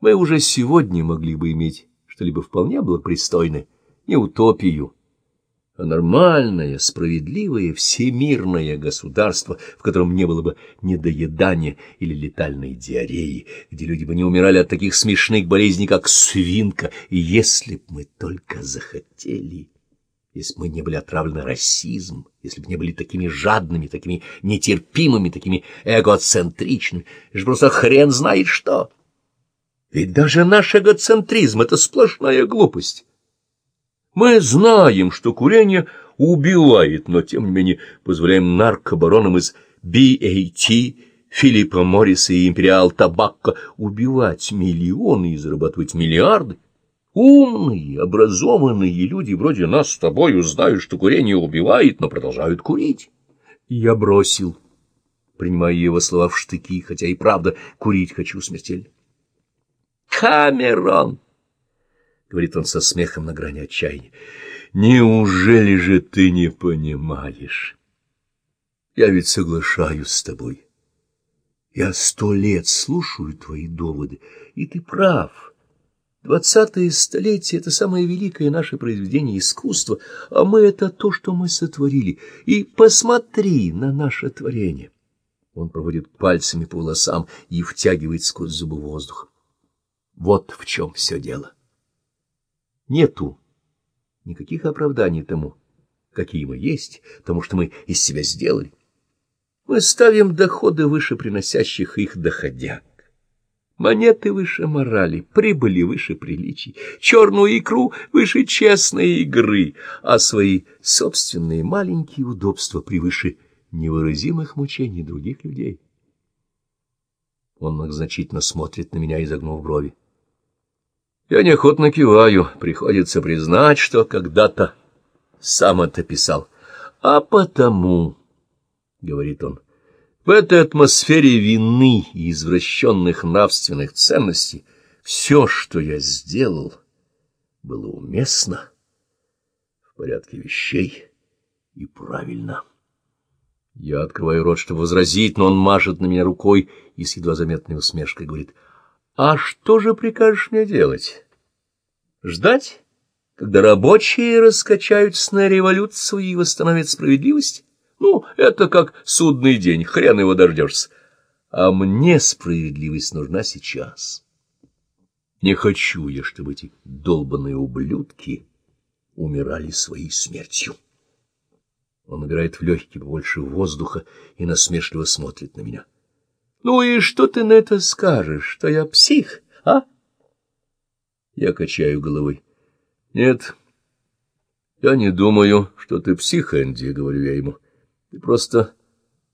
Мы уже сегодня могли бы иметь что-либо вполне благопристойное, не утопию, а нормальное, справедливое, всемирное государство, в котором не было бы недоедания или летальной диареи, где люди бы не умирали от таких смешных болезней, как свинка, если б мы только захотели, если бы мы не были отравлены расизмом, если бы не были такими жадными, такими нетерпимыми, такими эгоцентричными, это же просто хрен знает что. Ведь даже наш эгоцентризм — это сплошная глупость. Мы знаем, что курение убивает, но, тем не менее, позволяем наркобаронам из BAT, Филиппа Морриса и Империал Табакко убивать миллионы и зарабатывать миллиарды. Умные, образованные люди вроде нас с тобою знают, что курение убивает, но продолжают курить. Я бросил, принимая его слова в штыки, хотя и правда курить хочу смертельно. Камерон! — говорит он со смехом на грани отчаяния. — Неужели же ты не понимаешь? Я ведь соглашаюсь с тобой. Я сто лет слушаю твои доводы, и ты прав. Двадцатое столетие — это самое великое наше произведение искусства, а мы — это то, что мы сотворили. И посмотри на наше творение. Он проводит пальцами по волосам и втягивает сквозь зубы воздух. Вот в чем все дело. Нету никаких оправданий тому, какие мы есть, тому, что мы из себя сделали. Мы ставим доходы выше приносящих их доходяг. Монеты выше морали, прибыли выше приличий, черную икру выше честной игры, а свои собственные маленькие удобства превыше невыразимых мучений других людей. Он многозначительно смотрит на меня, изогнув брови. Я неохотно киваю, приходится признать, что когда-то сам это писал. А потому, — говорит он, — в этой атмосфере вины и извращенных нравственных ценностей все, что я сделал, было уместно, в порядке вещей и правильно. Я открываю рот, чтобы возразить, но он машет на меня рукой и с едва заметной усмешкой говорит — а что же прикажешь мне делать? Ждать, когда рабочие раскачаются на революцию и восстановят справедливость? Ну, это как судный день, хрен его дождешься. А мне справедливость нужна сейчас. Не хочу я, чтобы эти долбанные ублюдки умирали своей смертью. Он набирает в легкие побольше воздуха и насмешливо смотрит на меня. Ну и что ты на это скажешь, что я псих, а? Я качаю головой. Нет, я не думаю, что ты псих, Энди, говорю я ему. Ты просто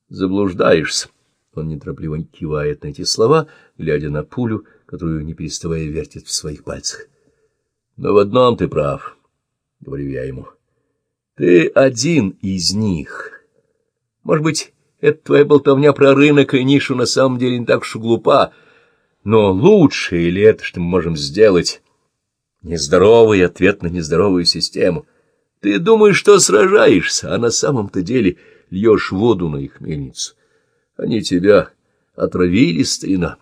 заблуждаешься. Он неторопливо кивает на эти слова, глядя на пулю, которую, не переставая, вертит в своих пальцах. Но в одном ты прав, — говорю я ему. Ты один из них. Может быть, эта твоя болтовня про рынок и нишу на самом деле не так уж глупа. Но лучше ли это, что мы можем сделать? Нездоровый ответ на нездоровую систему. Ты думаешь, что сражаешься, а на самом-то деле льешь воду на их мельницу. Они тебя отравили, старина.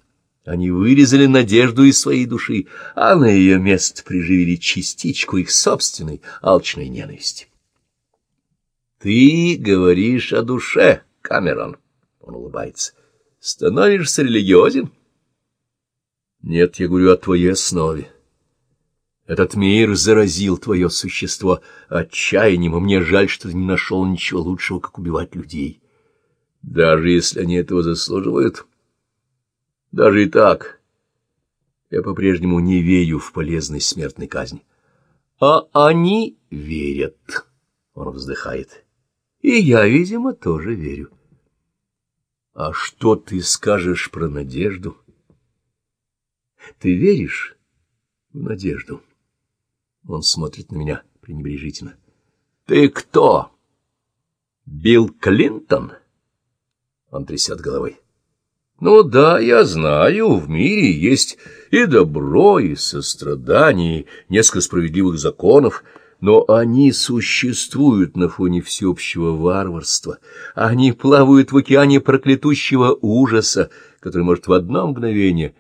Они вырезали надежду из своей души, а на ее место приживили частичку их собственной алчной ненависти. Ты говоришь о душе, Камерон, — он улыбается, — становишься религиозен? Нет, я говорю о твоей основе. Этот мир заразил твое существо отчаянием, и мне жаль, что ты не нашел ничего лучшего, как убивать людей. Даже если они этого заслуживают. Даже и так. Я по-прежнему не верю в полезность смертной казни. А они верят, — он вздыхает. И я, видимо, тоже верю. А что ты скажешь про надежду? Ты веришь в надежду? Он смотрит на меня пренебрежительно. Ты кто? Билл Клинтон? Он трясет головой. Ну да, я знаю, в мире есть и добро, и сострадание, и несколько справедливых законов — но они существуют на фоне всеобщего варварства. Они плавают в океане проклятущего ужаса, который может в одно мгновение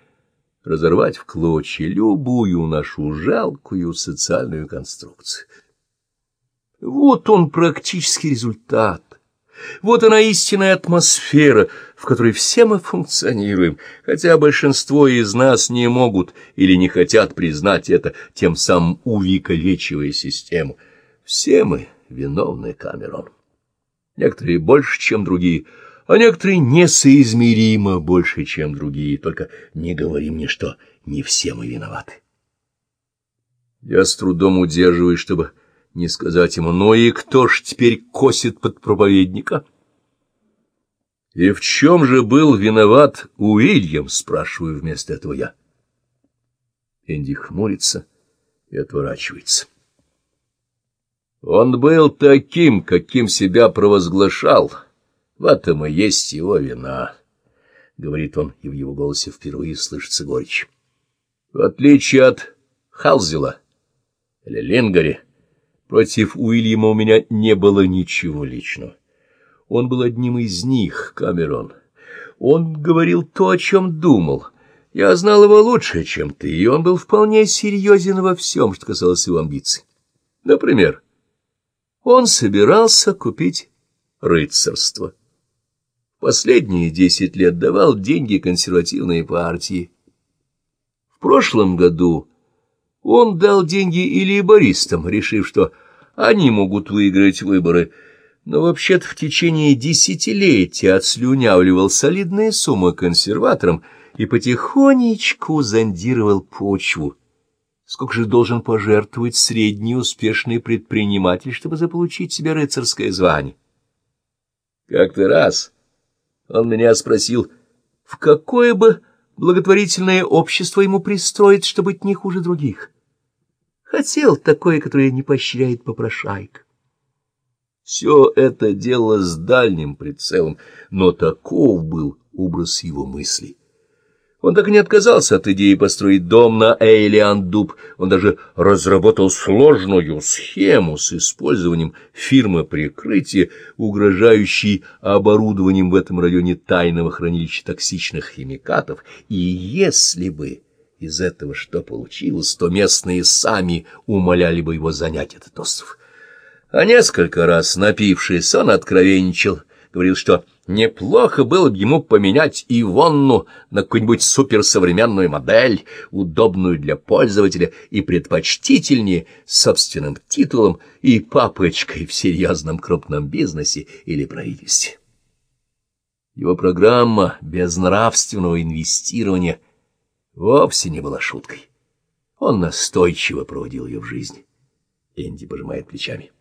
разорвать в клочья любую нашу жалкую социальную конструкцию. Вот он практический результат. Вот она истинная атмосфера, в которой все мы функционируем, хотя большинство из нас не могут или не хотят признать это, тем самым увековечивая систему. Все мы виновны, Камерон. Некоторые больше, чем другие, а некоторые несоизмеримо больше, чем другие. Только не говори мне, что не все мы виноваты. Я с трудом удерживаюсь, чтобы не сказать ему, ну и кто ж теперь косит под проповедника? И в чем же был виноват Уильям, спрашиваю вместо этого я. Энди хмурится и отворачивается. Он был таким, каким себя провозглашал. В этом и есть его вина, — говорит он, и в его голосе впервые слышится горечь. В отличие от Халзела или Ленгари, Против Уильяма у меня не было ничего личного. Он был одним из них, Камерон. Он говорил то, о чем думал. Я знал его лучше, чем ты, и он был вполне серьезен во всем, что касалось его амбиций. Например, он собирался купить рыцарство. Последние десять лет давал деньги консервативной партии. В прошлом году он дал деньги и лейбористам, решив, что они могут выиграть выборы, но вообще-то в течение десятилетия отслюнявливал солидные суммы консерваторам и потихонечку зондировал почву. Сколько же должен пожертвовать средний успешный предприниматель, чтобы заполучить себе рыцарское звание? Как-то раз он меня спросил, в какое бы благотворительное общество ему пристроить, чтобы быть не хуже других. Хотел такое, которое не поощряет попрошайк. Все это дело с дальним прицелом, но таков был образ его мыслей. Он так и не отказался от идеи построить дом на Эйлиан-Дуб. Он даже разработал сложную схему с использованием фирмы прикрытия, угрожающей оборудованием в этом районе тайного хранилища токсичных химикатов. И если бы из этого что получилось, то местные сами умоляли бы его занять этот остров. А несколько раз, напившись, он откровенничал, говорил, что неплохо было бы ему поменять Ивонну на какую-нибудь суперсовременную модель, удобную для пользователя и предпочтительнее собственным титулом и папочкой в серьезном крупном бизнесе или правительстве. Его программа безнравственного инвестирования – вовсе не была шуткой. Он настойчиво проводил ее в жизни. Энди пожимает плечами.